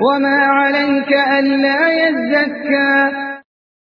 وما عليك ألا يزكى